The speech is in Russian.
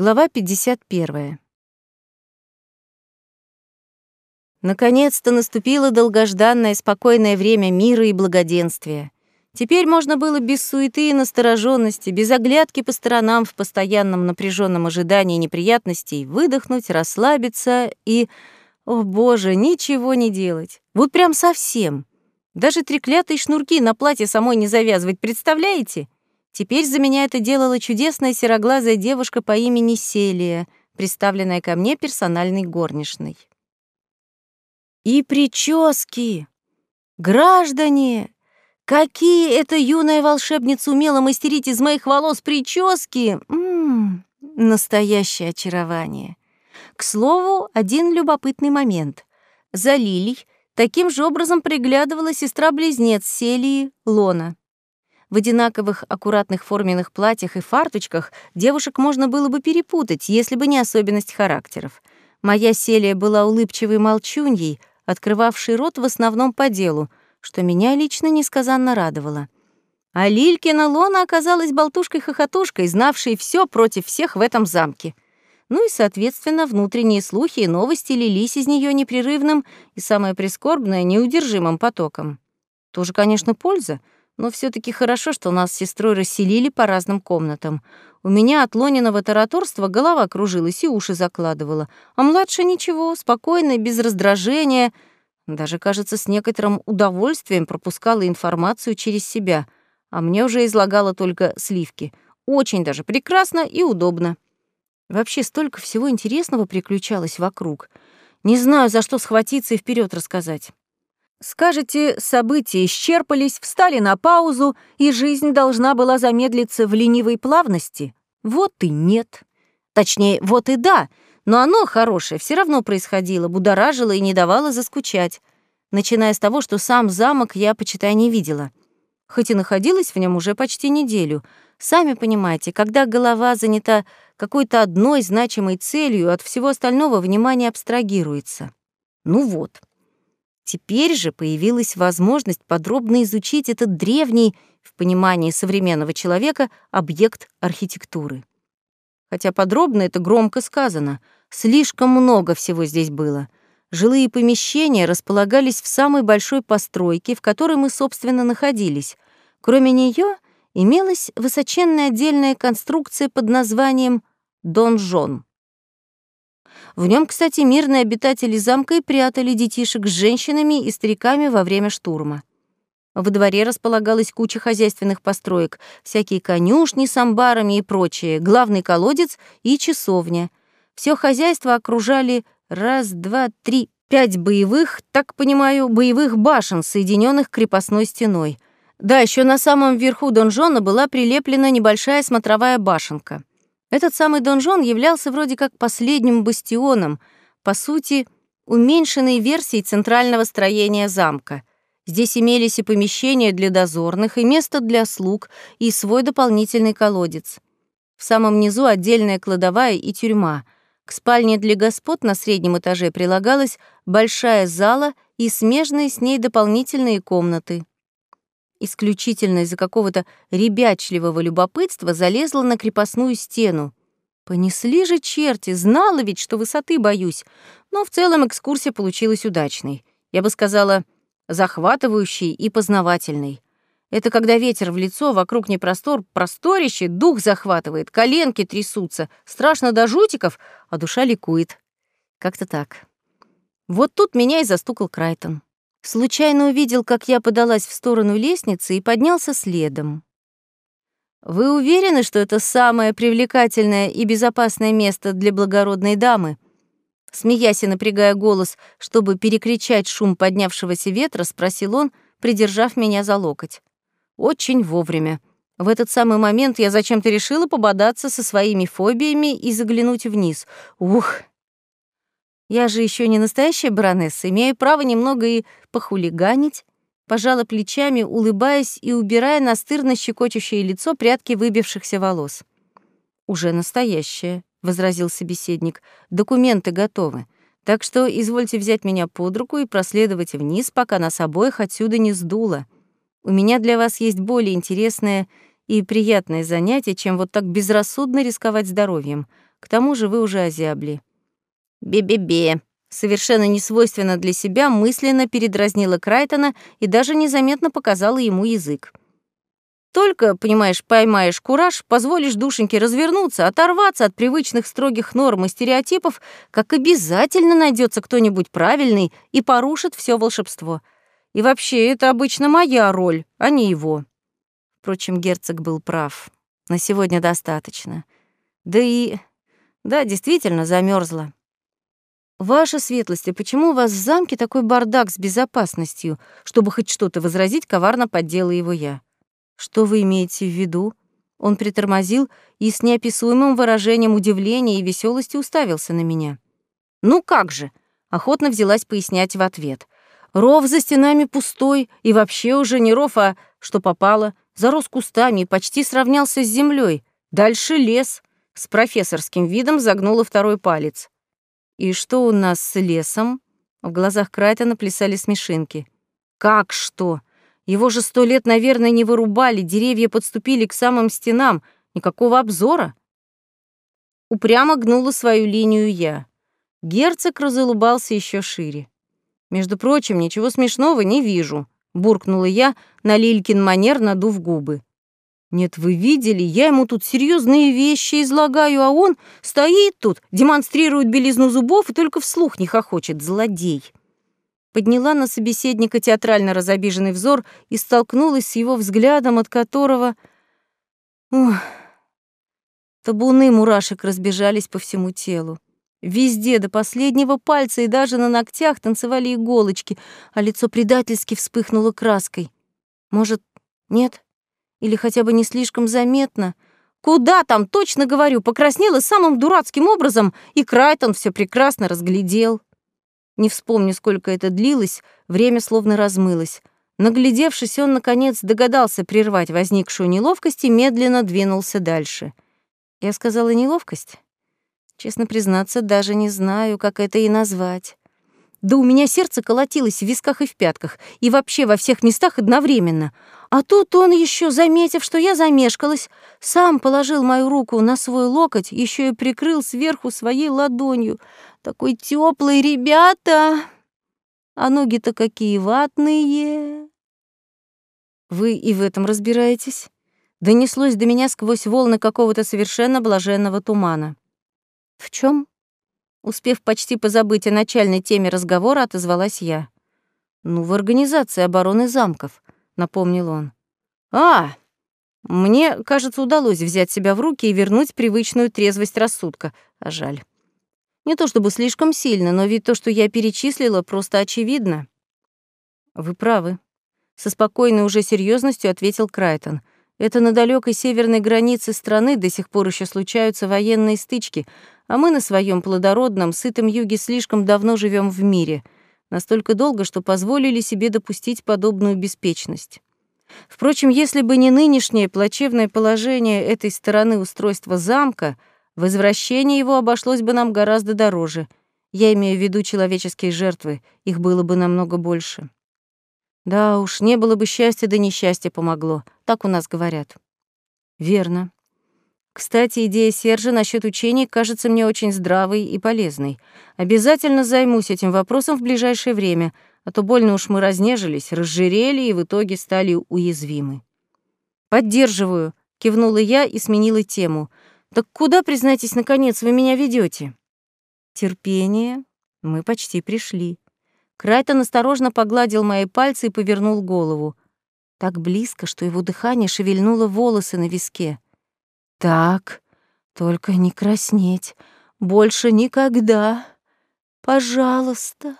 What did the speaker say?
Глава 51. Наконец-то наступило долгожданное спокойное время мира и благоденствия. Теперь можно было без суеты и настороженности, без оглядки по сторонам в постоянном напряженном ожидании неприятностей выдохнуть, расслабиться и, о боже, ничего не делать. Вот прям совсем. Даже треклятые шнурки на платье самой не завязывать, представляете? Теперь за меня это делала чудесная сероглазая девушка по имени Селия, представленная ко мне персональной горничной. И прически! Граждане! Какие эта юная волшебница умела мастерить из моих волос прически! М -м, настоящее очарование. К слову, один любопытный момент. За Лилей таким же образом приглядывала сестра-близнец Селии, Лона. В одинаковых аккуратных форменных платьях и фарточках девушек можно было бы перепутать, если бы не особенность характеров. Моя Селия была улыбчивой молчуньей, открывавшей рот в основном по делу, что меня лично несказанно радовало. А Лилькина Лона оказалась болтушкой-хохотушкой, знавшей все против всех в этом замке. Ну и, соответственно, внутренние слухи и новости лились из нее непрерывным и, самое прискорбное, неудержимым потоком. Тоже, конечно, польза — но все таки хорошо, что нас с сестрой расселили по разным комнатам. У меня от Лониного тараторства голова кружилась и уши закладывала. А младше ничего, спокойно, без раздражения. Даже, кажется, с некоторым удовольствием пропускала информацию через себя. А мне уже излагала только сливки. Очень даже прекрасно и удобно. Вообще столько всего интересного приключалось вокруг. Не знаю, за что схватиться и вперед рассказать. Скажете, события исчерпались, встали на паузу, и жизнь должна была замедлиться в ленивой плавности? Вот и нет. Точнее, вот и да, но оно хорошее все равно происходило, будоражило и не давало заскучать. Начиная с того, что сам замок я, почитай, не видела. Хоть и находилась в нем уже почти неделю. Сами понимаете, когда голова занята какой-то одной значимой целью, от всего остального внимание абстрагируется. Ну вот. Теперь же появилась возможность подробно изучить этот древний, в понимании современного человека, объект архитектуры. Хотя подробно это громко сказано, слишком много всего здесь было. Жилые помещения располагались в самой большой постройке, в которой мы, собственно, находились. Кроме нее имелась высоченная отдельная конструкция под названием «донжон». В нем, кстати, мирные обитатели замка и прятали детишек с женщинами и стариками во время штурма. Во дворе располагалась куча хозяйственных построек, всякие конюшни с амбарами и прочее, главный колодец и часовня. Все хозяйство окружали раз, два, три, пять боевых, так понимаю, боевых башен, соединенных крепостной стеной. Да, еще на самом верху донжона была прилеплена небольшая смотровая башенка. Этот самый донжон являлся вроде как последним бастионом, по сути, уменьшенной версией центрального строения замка. Здесь имелись и помещения для дозорных, и место для слуг, и свой дополнительный колодец. В самом низу отдельная кладовая и тюрьма. К спальне для господ на среднем этаже прилагалась большая зала и смежные с ней дополнительные комнаты исключительно из-за какого-то ребячливого любопытства залезла на крепостную стену. Понесли же черти, знала ведь, что высоты боюсь. Но в целом экскурсия получилась удачной. Я бы сказала, захватывающей и познавательной. Это когда ветер в лицо, вокруг не простор, просторище, дух захватывает, коленки трясутся, страшно до жутиков, а душа ликует. Как-то так. Вот тут меня и застукал Крайтон. Случайно увидел, как я подалась в сторону лестницы и поднялся следом. «Вы уверены, что это самое привлекательное и безопасное место для благородной дамы?» Смеясь и напрягая голос, чтобы перекричать шум поднявшегося ветра, спросил он, придержав меня за локоть. Очень вовремя. В этот самый момент я зачем-то решила пободаться со своими фобиями и заглянуть вниз. Ух, я же еще не настоящая баронесса, имею право немного и похулиганить. Пожала плечами, улыбаясь и убирая настырно щекочущее лицо прядки выбившихся волос. «Уже настоящая», — возразил собеседник. «Документы готовы. Так что извольте взять меня под руку и проследовать вниз, пока нас обоих отсюда не сдуло. У меня для вас есть более интересное и приятное занятие, чем вот так безрассудно рисковать здоровьем. К тому же вы уже озябли. Бе-бе-бе. Совершенно несвойственно для себя мысленно передразнила Крайтона и даже незаметно показала ему язык. Только, понимаешь, поймаешь кураж, позволишь душеньке развернуться, оторваться от привычных строгих норм и стереотипов, как обязательно найдется кто-нибудь правильный и порушит все волшебство. И вообще, это обычно моя роль, а не его. Впрочем, герцог был прав. На сегодня достаточно. Да и... Да, действительно, замерзла. «Ваша светлость, а почему у вас в замке такой бардак с безопасностью?» Чтобы хоть что-то возразить, коварно поддела его я. «Что вы имеете в виду?» Он притормозил и с неописуемым выражением удивления и веселости уставился на меня. «Ну как же!» — охотно взялась пояснять в ответ. «Ров за стенами пустой, и вообще уже не ров, а что попало, зарос кустами и почти сравнялся с землей. Дальше лес». С профессорским видом загнула второй палец. «И что у нас с лесом?» В глазах Крайтона плясали смешинки. «Как что? Его же сто лет, наверное, не вырубали, деревья подступили к самым стенам. Никакого обзора». Упрямо гнула свою линию я. Герцог разулыбался еще шире. «Между прочим, ничего смешного не вижу», — буркнула я на Лилькин манер, надув губы. Нет, вы видели, я ему тут серьезные вещи излагаю, а он стоит тут, демонстрирует белизну зубов и только вслух не хохочет, злодей. Подняла на собеседника театрально разобиженный взор и столкнулась с его взглядом, от которого... Ух, табуны мурашек разбежались по всему телу. Везде, до последнего пальца и даже на ногтях танцевали иголочки, а лицо предательски вспыхнуло краской. Может, нет? Или хотя бы не слишком заметно. Куда там, точно говорю, покраснела самым дурацким образом, и Крайтон все прекрасно разглядел. Не вспомню, сколько это длилось, время словно размылось. Наглядевшись, он, наконец, догадался прервать возникшую неловкость и медленно двинулся дальше. Я сказала неловкость? Честно признаться, даже не знаю, как это и назвать. Да у меня сердце колотилось в висках и в пятках, и вообще во всех местах одновременно. А тут он еще, заметив, что я замешкалась, сам положил мою руку на свой локоть, еще и прикрыл сверху своей ладонью. Такой теплый, ребята! А ноги-то какие ватные! Вы и в этом разбираетесь? Донеслось до меня сквозь волны какого-то совершенно блаженного тумана. В чем? Успев почти позабыть о начальной теме разговора, отозвалась я. «Ну, в организации обороны замков», — напомнил он. «А, мне, кажется, удалось взять себя в руки и вернуть привычную трезвость рассудка. А жаль. Не то чтобы слишком сильно, но ведь то, что я перечислила, просто очевидно». «Вы правы», — со спокойной уже серьезностью ответил Крайтон. «Это на далекой северной границе страны до сих пор еще случаются военные стычки, а мы на своем плодородном, сытом юге слишком давно живем в мире, настолько долго, что позволили себе допустить подобную беспечность. Впрочем, если бы не нынешнее плачевное положение этой стороны устройства замка, возвращение его обошлось бы нам гораздо дороже. Я имею в виду человеческие жертвы, их было бы намного больше. Да уж, не было бы счастья, да несчастье помогло, так у нас говорят. Верно. Кстати, идея Сержа насчет учений кажется мне очень здравой и полезной. Обязательно займусь этим вопросом в ближайшее время, а то больно уж мы разнежились, разжирели и в итоге стали уязвимы. «Поддерживаю», — кивнула я и сменила тему. «Так куда, признайтесь, наконец, вы меня ведете? «Терпение. Мы почти пришли». Крайтон осторожно погладил мои пальцы и повернул голову. Так близко, что его дыхание шевельнуло волосы на виске. Так, только не краснеть. Больше никогда. Пожалуйста.